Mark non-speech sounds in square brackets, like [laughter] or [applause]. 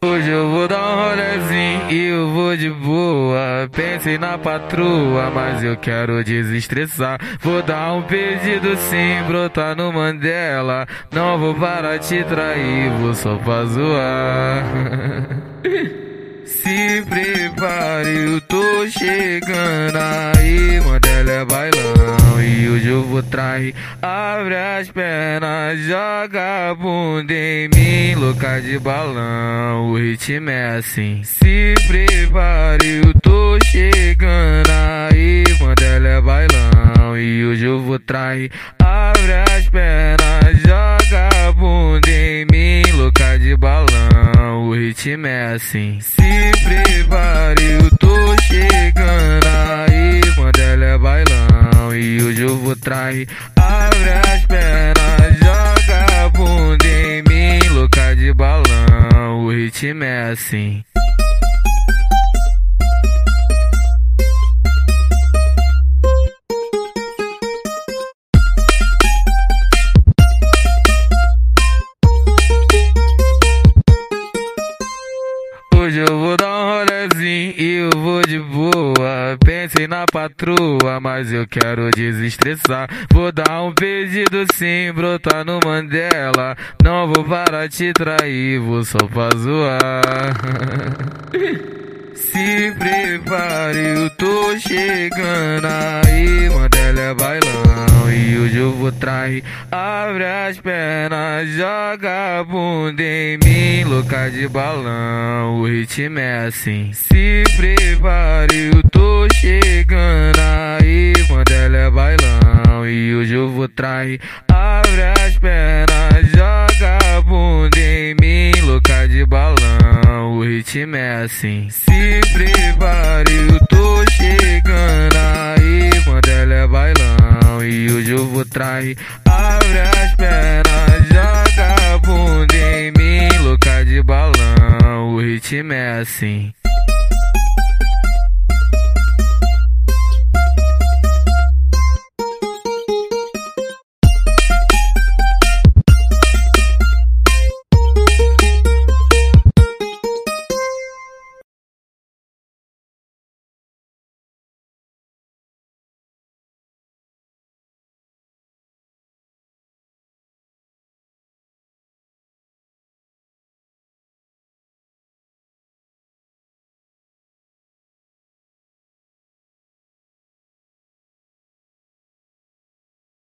Hoje eu vou dar um rolezinho e eu vou de boa. Pensei na patroa, mas eu quero desestressar. Vou dar um pedido sim, brotar no Mandela. Não vou parar te trair, vou só pra zoar. [laughs] Se prepare, eu tô chegando aí, Mandela é bailão e hoje eu vou trair. Abre as pernas, joga a bunda em mim, louca de balão. O ritmo é assim. Se prepare, eu tô chegando aí, Mandela é bailão e hoje eu vou trair. Abre as pernas, joga a bunda em mim, louca de balão. O ritmo é assim. Se prepare, eu tô chegando trair. Abre as pernas, joga a bunda em mim, louca de balão. O ritmo é assim. Hoje eu vou dar um rolezinho e eu vou de boa. Pensei na patroa, mas eu quero desestressar. Vou dar um pedido sim, brotar no Mandela. Não vou parar te trair, vou só pra zoar. [laughs] Se prepare, eu tô chegando aí, Mandela é bailão e hoje eu vou trair. Abre as pernas, joga a bunda em mim, louca de balão. O ritmo é assim. Se prepare, eu tô chegando aí, Mandela é bailão e hoje eu vou trair. Abre as pernas, ritmo é assim. Se prepare, eu tô chegando aí, Mandela é bailão e hoje eu vou trair. Abre as pernas, joga a bunda em mim, louca de balão. O ritmo é assim.